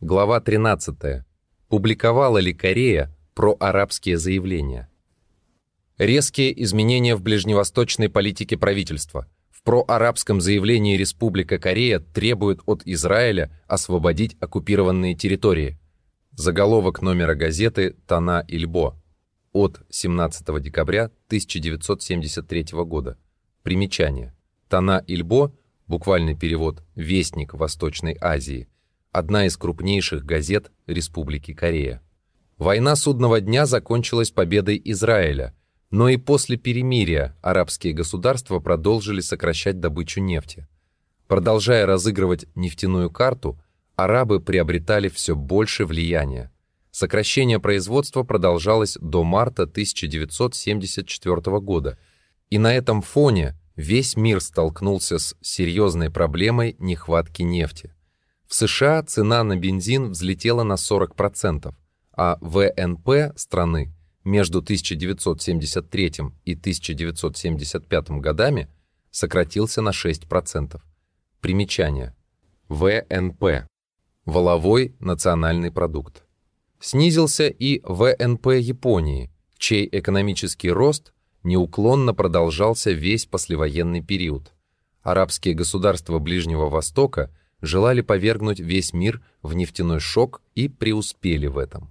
Глава 13. Публиковала ли Корея проарабские заявления? Резкие изменения в ближневосточной политике правительства. В проарабском заявлении Республика Корея требует от Израиля освободить оккупированные территории. Заголовок номера газеты «Тана Ильбо» от 17 декабря 1973 года. Примечание. Тана Ильбо, буквальный перевод «Вестник Восточной Азии», одна из крупнейших газет Республики Корея. Война судного дня закончилась победой Израиля, но и после перемирия арабские государства продолжили сокращать добычу нефти. Продолжая разыгрывать нефтяную карту, арабы приобретали все больше влияния. Сокращение производства продолжалось до марта 1974 года, и на этом фоне весь мир столкнулся с серьезной проблемой нехватки нефти. В США цена на бензин взлетела на 40%, а ВНП страны между 1973 и 1975 годами сократился на 6%. Примечание. ВНП. Воловой национальный продукт. Снизился и ВНП Японии, чей экономический рост неуклонно продолжался весь послевоенный период. Арабские государства Ближнего Востока – желали повергнуть весь мир в нефтяной шок и преуспели в этом.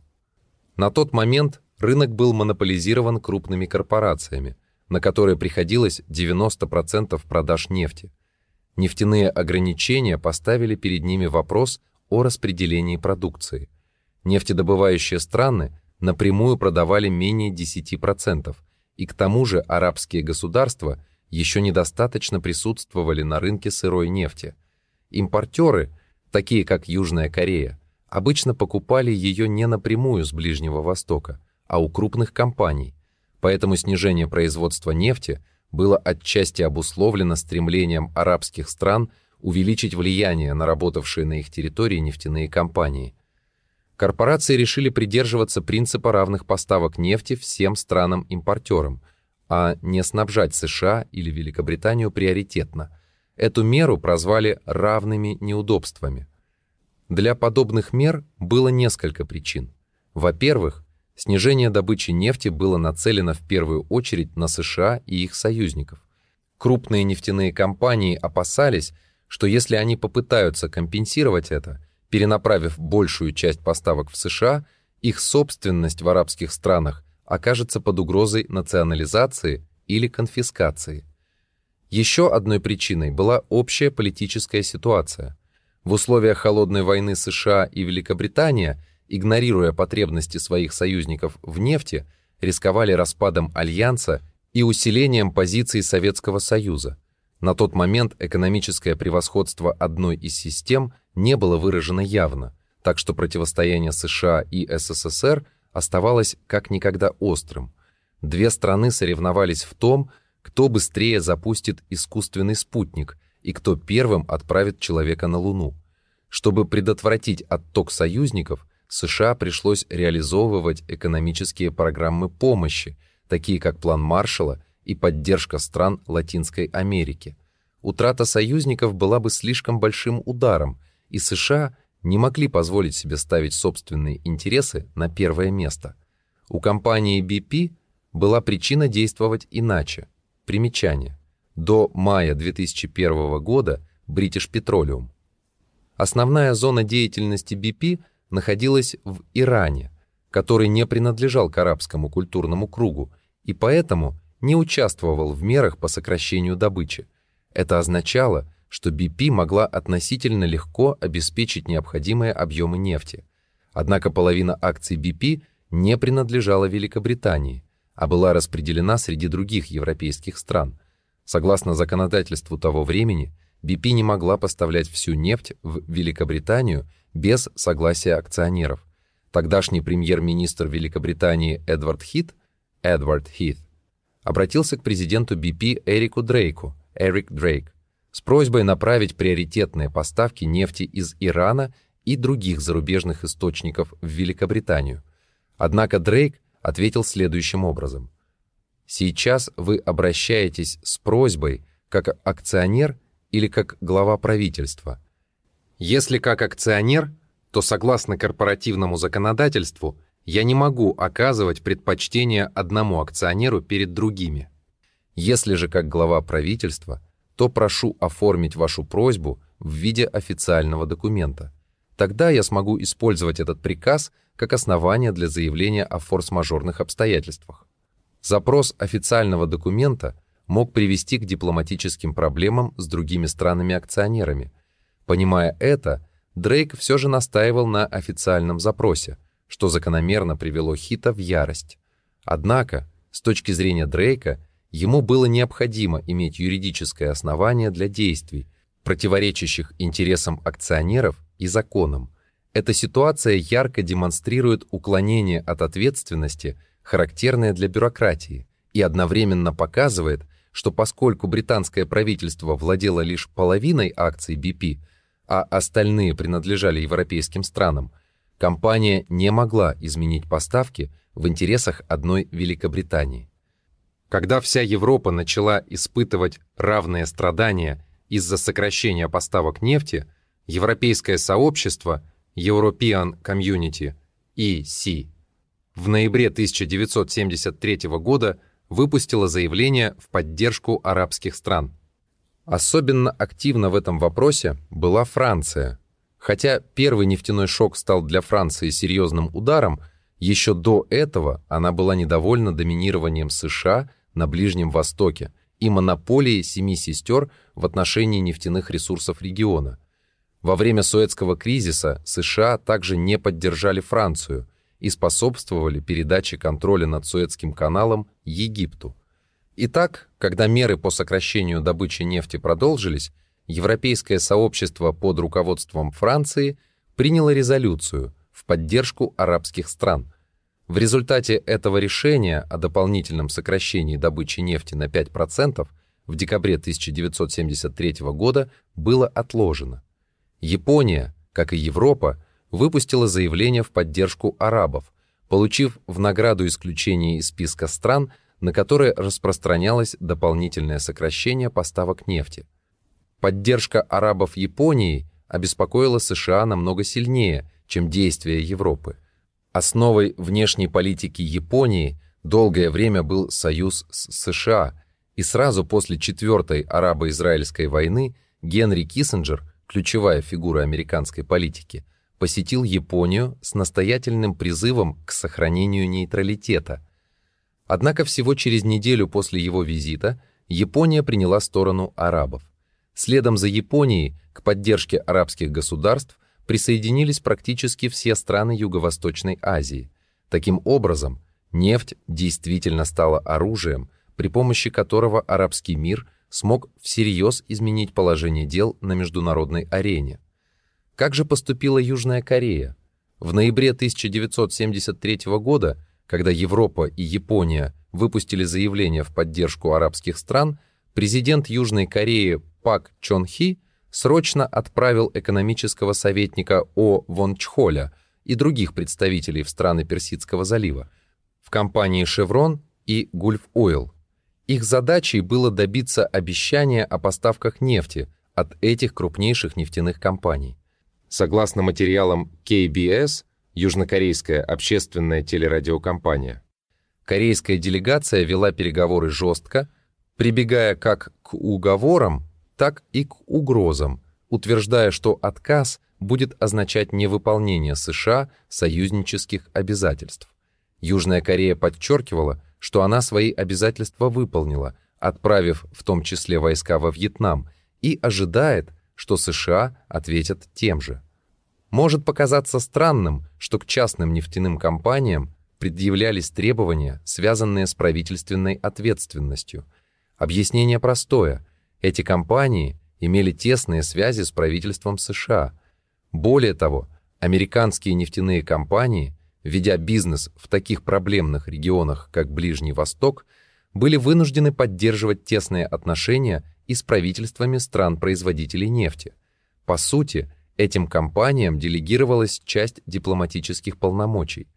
На тот момент рынок был монополизирован крупными корпорациями, на которые приходилось 90% продаж нефти. Нефтяные ограничения поставили перед ними вопрос о распределении продукции. Нефтедобывающие страны напрямую продавали менее 10%, и к тому же арабские государства еще недостаточно присутствовали на рынке сырой нефти – Импортеры, такие как Южная Корея, обычно покупали ее не напрямую с Ближнего Востока, а у крупных компаний, поэтому снижение производства нефти было отчасти обусловлено стремлением арабских стран увеличить влияние на работавшие на их территории нефтяные компании. Корпорации решили придерживаться принципа равных поставок нефти всем странам-импортерам, а не снабжать США или Великобританию приоритетно – Эту меру прозвали равными неудобствами. Для подобных мер было несколько причин. Во-первых, снижение добычи нефти было нацелено в первую очередь на США и их союзников. Крупные нефтяные компании опасались, что если они попытаются компенсировать это, перенаправив большую часть поставок в США, их собственность в арабских странах окажется под угрозой национализации или конфискации. Еще одной причиной была общая политическая ситуация. В условиях холодной войны США и Великобритания, игнорируя потребности своих союзников в нефти, рисковали распадом альянса и усилением позиций Советского Союза. На тот момент экономическое превосходство одной из систем не было выражено явно, так что противостояние США и СССР оставалось как никогда острым. Две страны соревновались в том, кто быстрее запустит искусственный спутник и кто первым отправит человека на Луну. Чтобы предотвратить отток союзников, США пришлось реализовывать экономические программы помощи, такие как план Маршалла и поддержка стран Латинской Америки. Утрата союзников была бы слишком большим ударом, и США не могли позволить себе ставить собственные интересы на первое место. У компании BP была причина действовать иначе – Примечание. До мая 2001 года British Petroleum. Основная зона деятельности BP находилась в Иране, который не принадлежал к арабскому культурному кругу и поэтому не участвовал в мерах по сокращению добычи. Это означало, что BP могла относительно легко обеспечить необходимые объемы нефти. Однако половина акций BP не принадлежала Великобритании, а была распределена среди других европейских стран. Согласно законодательству того времени, BP не могла поставлять всю нефть в Великобританию без согласия акционеров. Тогдашний премьер-министр Великобритании Эдвард Хит, Эдвард Хит, обратился к президенту BP Эрику Дрейку, Эрик Дрейк, с просьбой направить приоритетные поставки нефти из Ирана и других зарубежных источников в Великобританию. Однако Дрейк ответил следующим образом. Сейчас вы обращаетесь с просьбой как акционер или как глава правительства. Если как акционер, то согласно корпоративному законодательству я не могу оказывать предпочтение одному акционеру перед другими. Если же как глава правительства, то прошу оформить вашу просьбу в виде официального документа. Тогда я смогу использовать этот приказ как основание для заявления о форс-мажорных обстоятельствах. Запрос официального документа мог привести к дипломатическим проблемам с другими странами-акционерами. Понимая это, Дрейк все же настаивал на официальном запросе, что закономерно привело Хита в ярость. Однако, с точки зрения Дрейка, ему было необходимо иметь юридическое основание для действий, противоречащих интересам акционеров и законам. Эта ситуация ярко демонстрирует уклонение от ответственности, характерное для бюрократии, и одновременно показывает, что поскольку британское правительство владело лишь половиной акций BP, а остальные принадлежали европейским странам, компания не могла изменить поставки в интересах одной Великобритании. Когда вся Европа начала испытывать равные страдания из-за сокращения поставок нефти, Европейское сообщество European Community EC в ноябре 1973 года выпустило заявление в поддержку арабских стран. Особенно активно в этом вопросе была Франция. Хотя первый нефтяной шок стал для Франции серьезным ударом, еще до этого она была недовольна доминированием США на Ближнем Востоке и монополией семи сестер в отношении нефтяных ресурсов региона – во время Суэцкого кризиса США также не поддержали Францию и способствовали передаче контроля над Суэцким каналом Египту. Итак, когда меры по сокращению добычи нефти продолжились, Европейское сообщество под руководством Франции приняло резолюцию в поддержку арабских стран. В результате этого решения о дополнительном сокращении добычи нефти на 5% в декабре 1973 года было отложено. Япония, как и Европа, выпустила заявление в поддержку арабов, получив в награду исключение из списка стран, на которые распространялось дополнительное сокращение поставок нефти. Поддержка арабов Японии обеспокоила США намного сильнее, чем действия Европы. Основой внешней политики Японии долгое время был союз с США, и сразу после Четвертой арабо-израильской войны Генри Киссинджер – ключевая фигура американской политики, посетил Японию с настоятельным призывом к сохранению нейтралитета. Однако всего через неделю после его визита Япония приняла сторону арабов. Следом за Японией к поддержке арабских государств присоединились практически все страны Юго-Восточной Азии. Таким образом, нефть действительно стала оружием, при помощи которого арабский мир – смог всерьез изменить положение дел на международной арене. Как же поступила Южная Корея? В ноябре 1973 года, когда Европа и Япония выпустили заявление в поддержку арабских стран, президент Южной Кореи Пак Чон Хи срочно отправил экономического советника О Вон Чхоля и других представителей в страны Персидского залива в компании «Шеврон» и «Гульф Ойл», их задачей было добиться обещания о поставках нефти от этих крупнейших нефтяных компаний. Согласно материалам KBS, южнокорейская общественная телерадиокомпания, корейская делегация вела переговоры жестко, прибегая как к уговорам, так и к угрозам, утверждая, что отказ будет означать невыполнение США союзнических обязательств. Южная Корея подчеркивала, что она свои обязательства выполнила, отправив в том числе войска во Вьетнам, и ожидает, что США ответят тем же. Может показаться странным, что к частным нефтяным компаниям предъявлялись требования, связанные с правительственной ответственностью. Объяснение простое. Эти компании имели тесные связи с правительством США. Более того, американские нефтяные компании ведя бизнес в таких проблемных регионах, как Ближний Восток, были вынуждены поддерживать тесные отношения и с правительствами стран-производителей нефти. По сути, этим компаниям делегировалась часть дипломатических полномочий.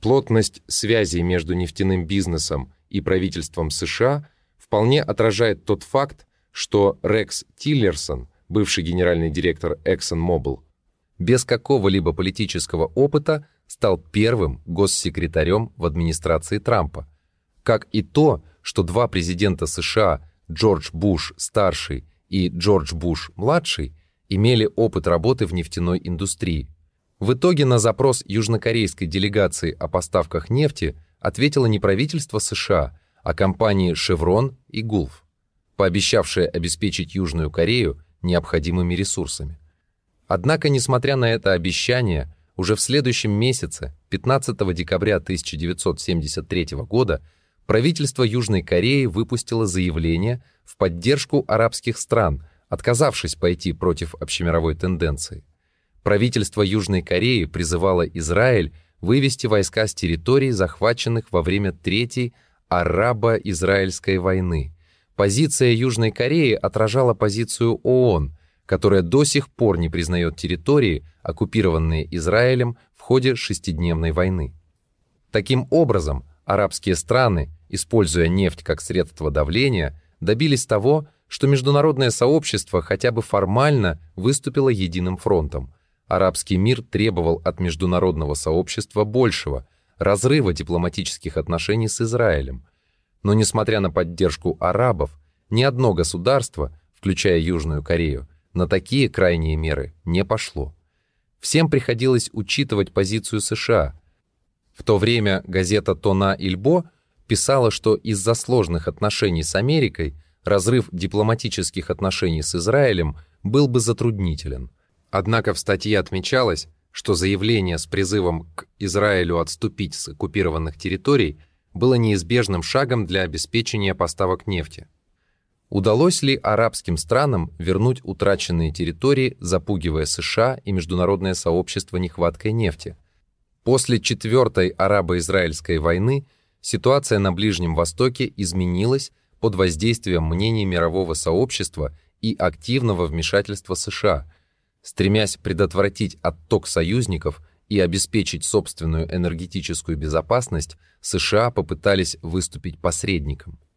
Плотность связей между нефтяным бизнесом и правительством США вполне отражает тот факт, что Рекс Тиллерсон, бывший генеральный директор ExxonMobil, без какого-либо политического опыта стал первым госсекретарем в администрации Трампа, как и то, что два президента США, Джордж Буш старший и Джордж Буш младший, имели опыт работы в нефтяной индустрии. В итоге на запрос южнокорейской делегации о поставках нефти ответило не правительство США, а компании Chevron и Gulf, пообещавшие обеспечить Южную Корею необходимыми ресурсами. Однако, несмотря на это обещание, уже в следующем месяце, 15 декабря 1973 года, правительство Южной Кореи выпустило заявление в поддержку арабских стран, отказавшись пойти против общемировой тенденции. Правительство Южной Кореи призывало Израиль вывести войска с территорий, захваченных во время Третьей арабо-израильской войны. Позиция Южной Кореи отражала позицию ООН, которая до сих пор не признает территории, оккупированные Израилем в ходе шестидневной войны. Таким образом, арабские страны, используя нефть как средство давления, добились того, что международное сообщество хотя бы формально выступило единым фронтом. Арабский мир требовал от международного сообщества большего – разрыва дипломатических отношений с Израилем. Но несмотря на поддержку арабов, ни одно государство, включая Южную Корею, на такие крайние меры не пошло. Всем приходилось учитывать позицию США. В то время газета «Тона Ильбо» писала, что из-за сложных отношений с Америкой разрыв дипломатических отношений с Израилем был бы затруднителен. Однако в статье отмечалось, что заявление с призывом к Израилю отступить с оккупированных территорий было неизбежным шагом для обеспечения поставок нефти. Удалось ли арабским странам вернуть утраченные территории, запугивая США и международное сообщество нехваткой нефти? После Четвертой арабо-израильской войны ситуация на Ближнем Востоке изменилась под воздействием мнений мирового сообщества и активного вмешательства США, стремясь предотвратить отток союзников и обеспечить собственную энергетическую безопасность, США попытались выступить посредником –